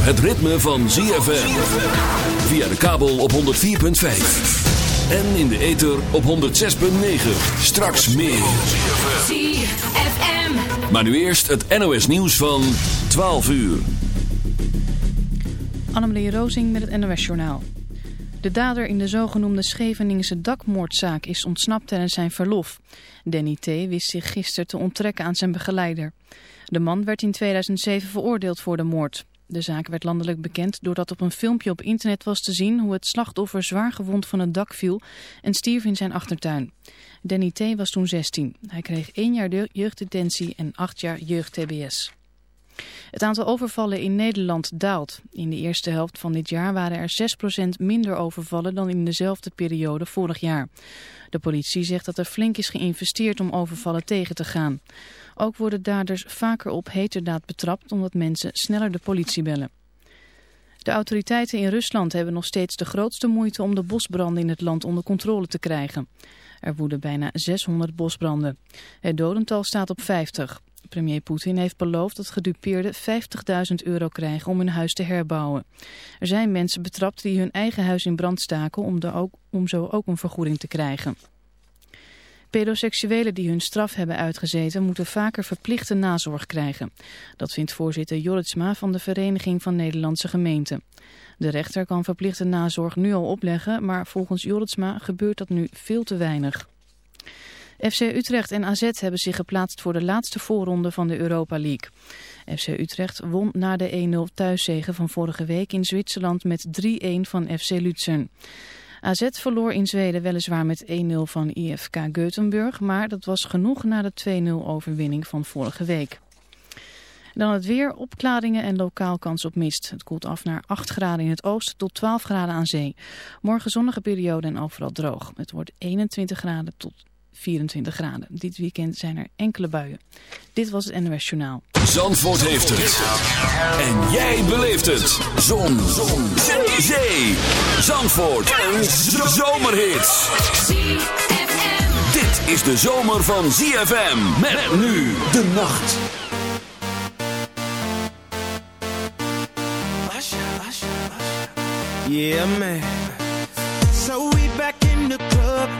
zover het ritme van ZFM. Via de kabel op 104.5. En in de ether op 106.9. Straks meer. ZFM. Maar nu eerst het NOS nieuws van 12 uur. Annemarie Rozing met het NOS Journaal. De dader in de zogenoemde Scheveningse dakmoordzaak is ontsnapt tijdens zijn verlof. Danny T. wist zich gisteren te onttrekken aan zijn begeleider. De man werd in 2007 veroordeeld voor de moord. De zaak werd landelijk bekend doordat op een filmpje op internet was te zien hoe het slachtoffer zwaar gewond van het dak viel en stierf in zijn achtertuin. Danny T. was toen 16. Hij kreeg één jaar jeugddetentie en acht jaar jeugd-TBS. Het aantal overvallen in Nederland daalt. In de eerste helft van dit jaar waren er 6% minder overvallen dan in dezelfde periode vorig jaar. De politie zegt dat er flink is geïnvesteerd om overvallen tegen te gaan. Ook worden daders vaker op heterdaad betrapt omdat mensen sneller de politie bellen. De autoriteiten in Rusland hebben nog steeds de grootste moeite om de bosbranden in het land onder controle te krijgen. Er woeden bijna 600 bosbranden. Het dodental staat op 50. Premier Poetin heeft beloofd dat gedupeerden 50.000 euro krijgen om hun huis te herbouwen. Er zijn mensen betrapt die hun eigen huis in brand staken om, ook, om zo ook een vergoeding te krijgen. Pedoseksuelen die hun straf hebben uitgezeten moeten vaker verplichte nazorg krijgen. Dat vindt voorzitter Jorritsma van de Vereniging van Nederlandse Gemeenten. De rechter kan verplichte nazorg nu al opleggen, maar volgens Jorritsma gebeurt dat nu veel te weinig. FC Utrecht en AZ hebben zich geplaatst voor de laatste voorronde van de Europa League. FC Utrecht won na de 1-0 thuiszegen van vorige week in Zwitserland met 3-1 van FC Luzern. AZ verloor in Zweden weliswaar met 1-0 van IFK Gothenburg, maar dat was genoeg na de 2-0 overwinning van vorige week. Dan het weer, opklaringen en lokaal kans op mist. Het koelt af naar 8 graden in het oosten tot 12 graden aan zee. Morgen zonnige periode en overal droog. Het wordt 21 graden tot 24 graden. Dit weekend zijn er enkele buien. Dit was het NOS Journaal. Zandvoort heeft het. En jij beleeft het. Zon. Zon. Zee. Zandvoort. Een zomerhit. Dit is de zomer van ZFM. Met nu de nacht. Yeah, man. So we back in the club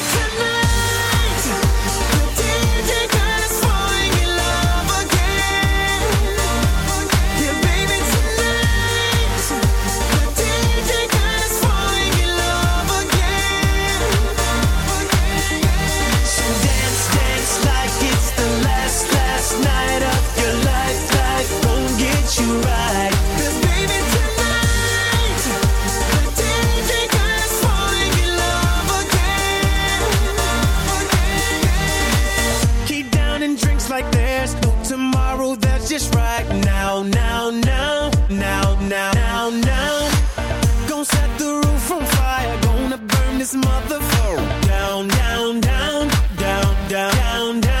down, down,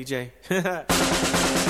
DJ.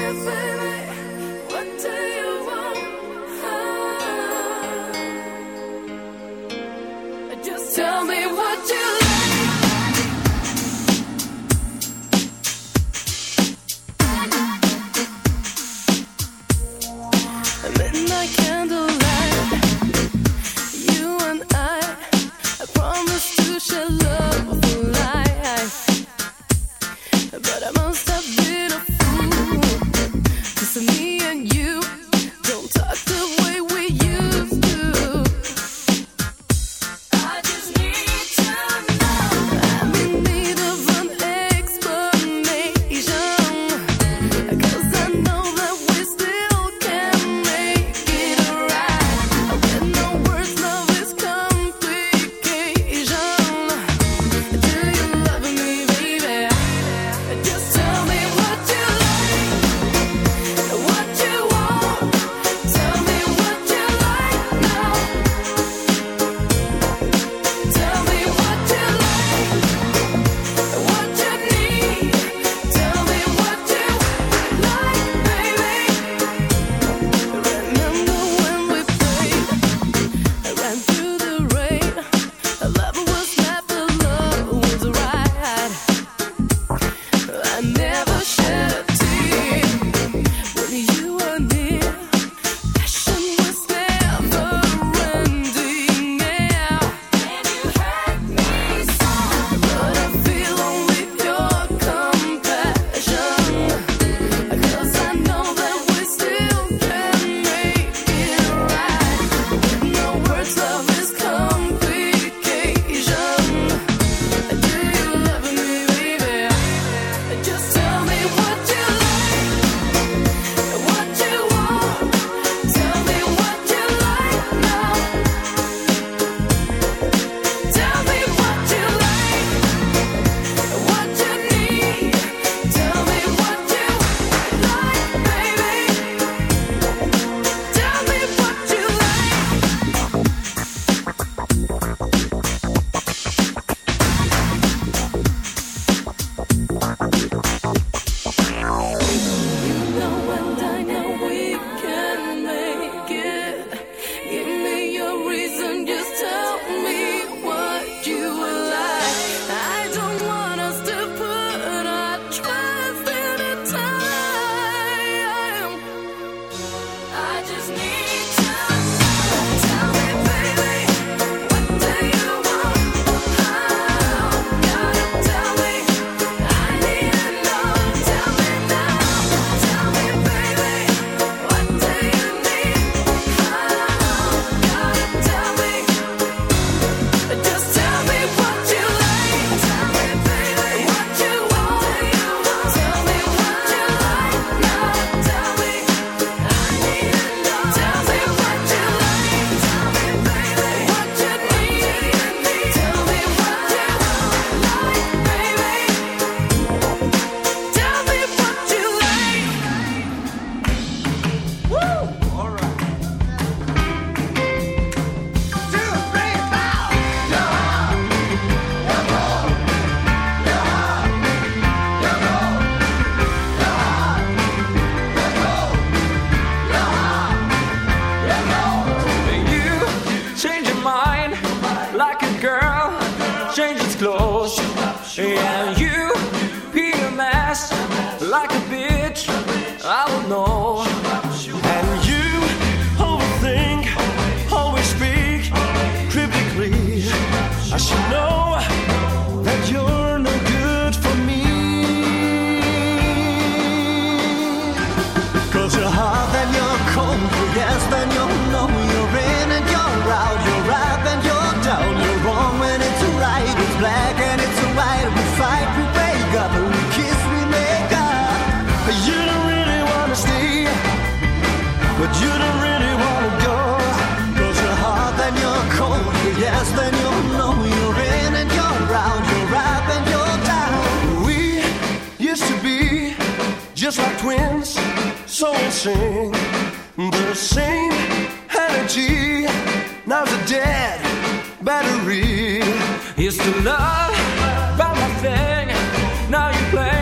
now you play.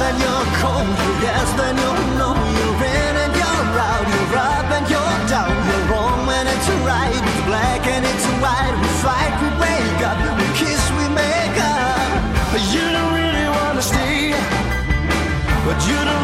Than you're cold. You're Yes, then you know you're in and you're out. You're up and you're down. You're wrong when it's right. It's black and it's white. We fight, we wake up. We kiss, we make up. But you don't really wanna stay. But you don't.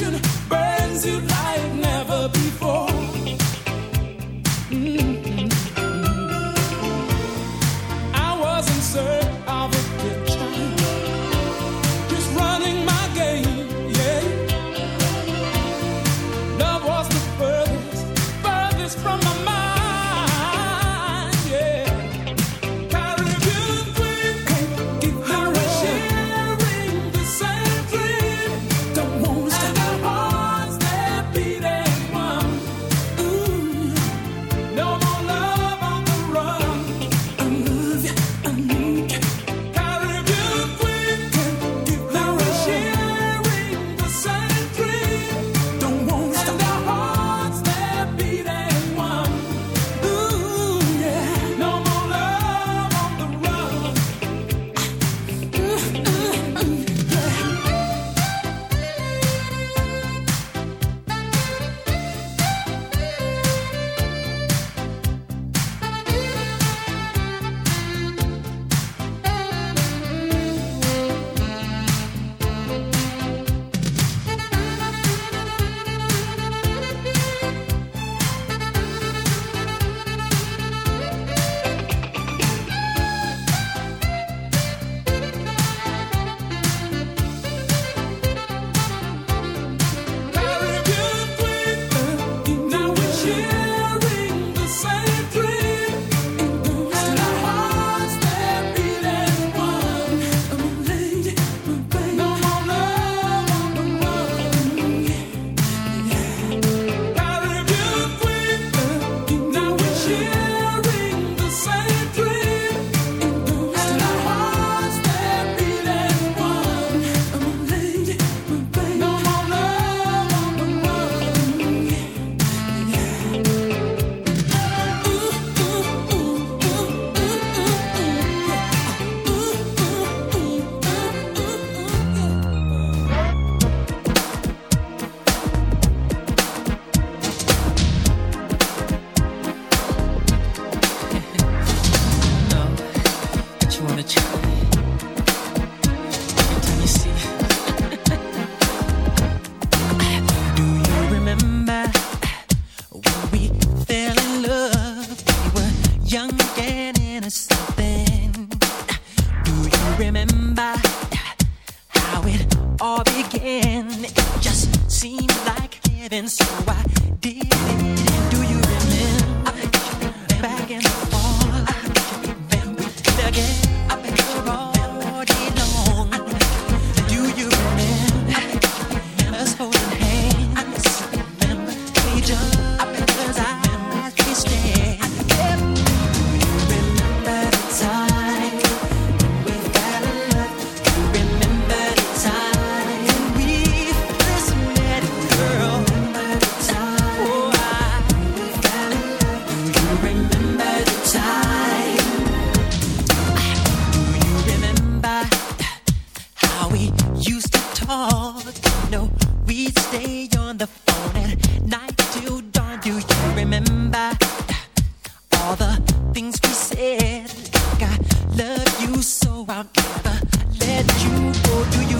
But. let you go? Do you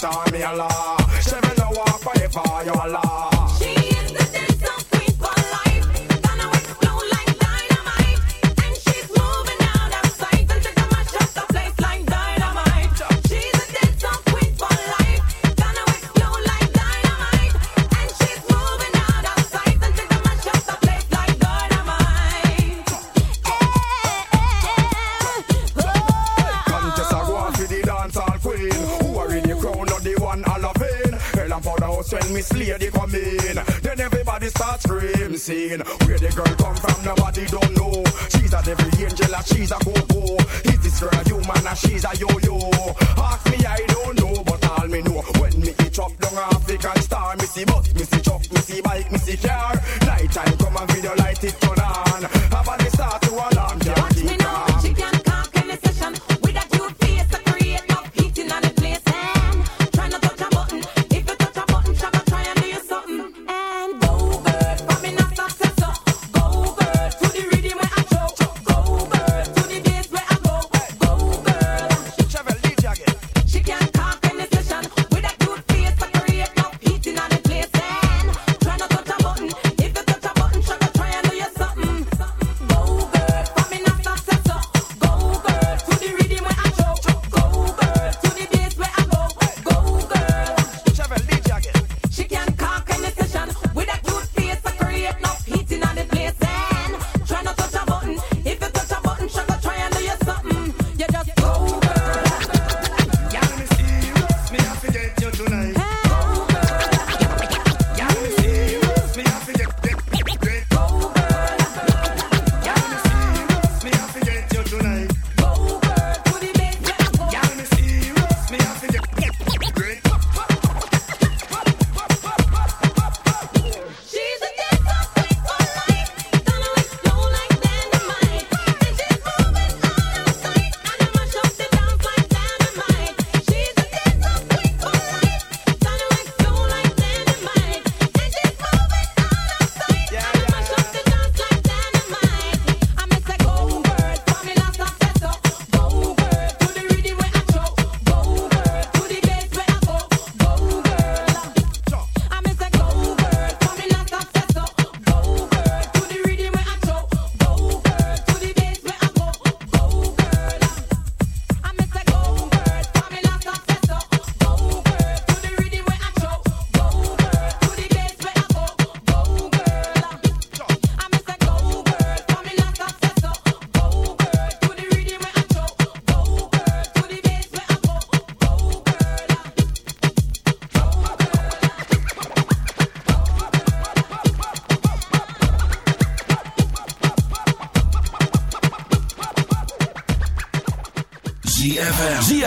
star me a lot. Seeing.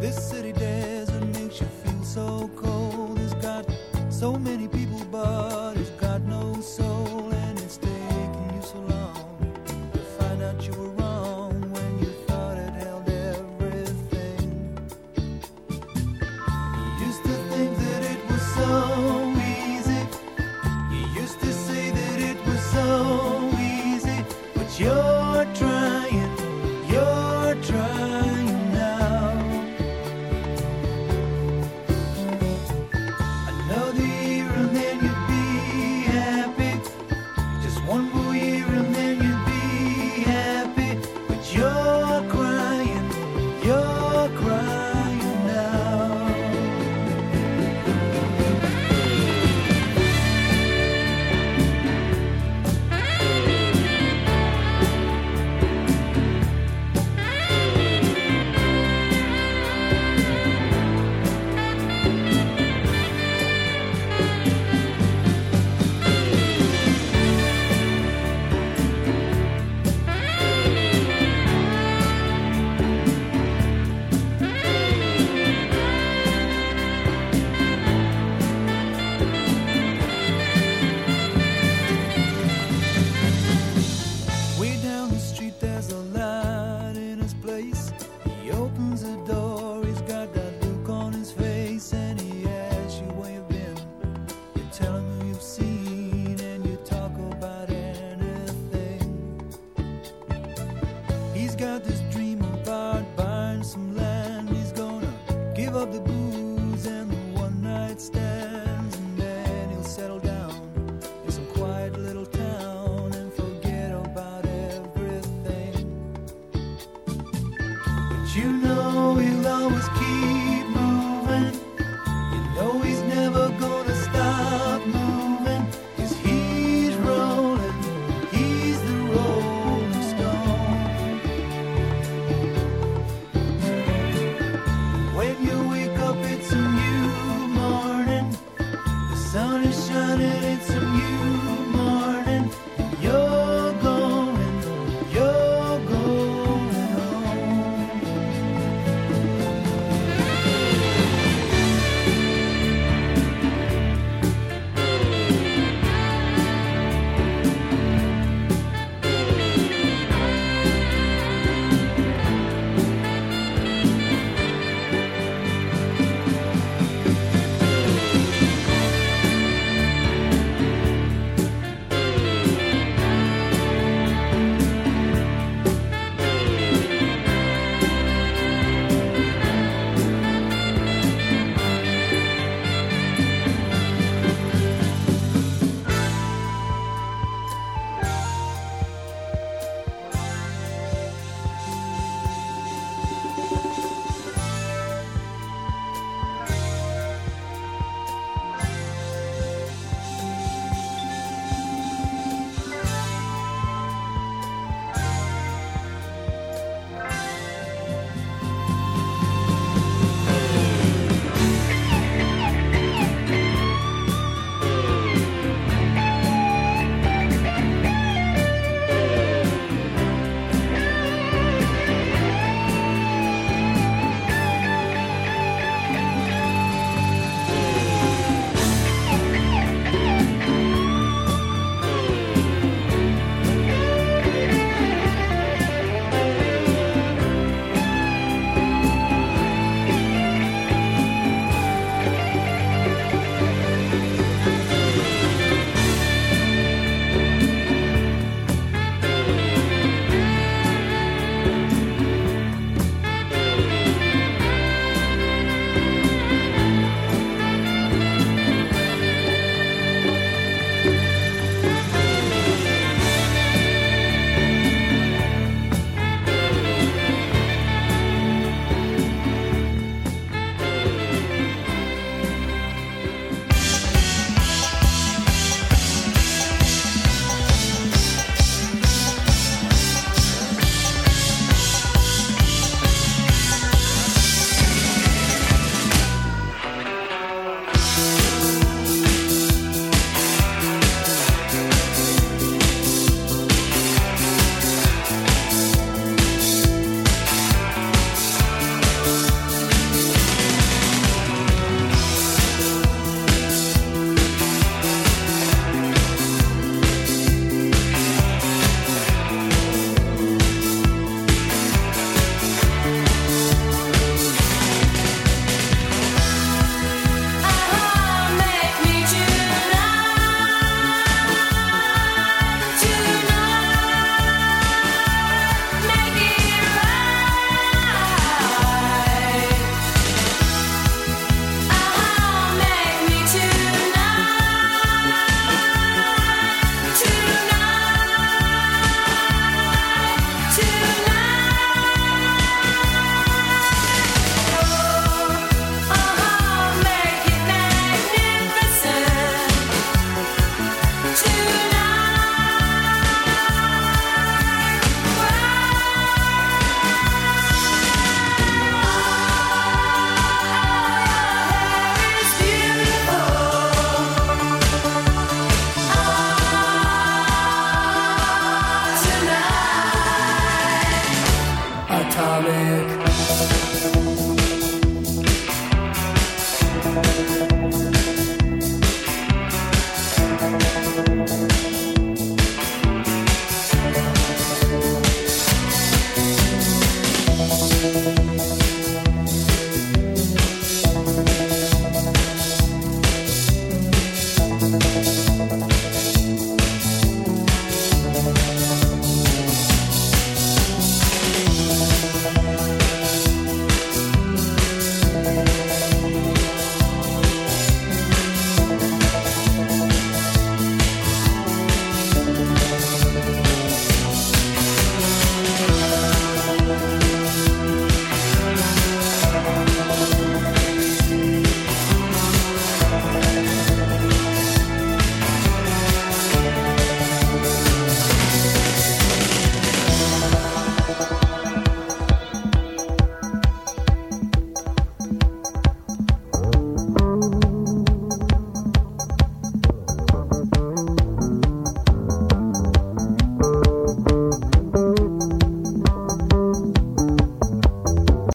This city desert makes you feel so cold. It's got so many people, but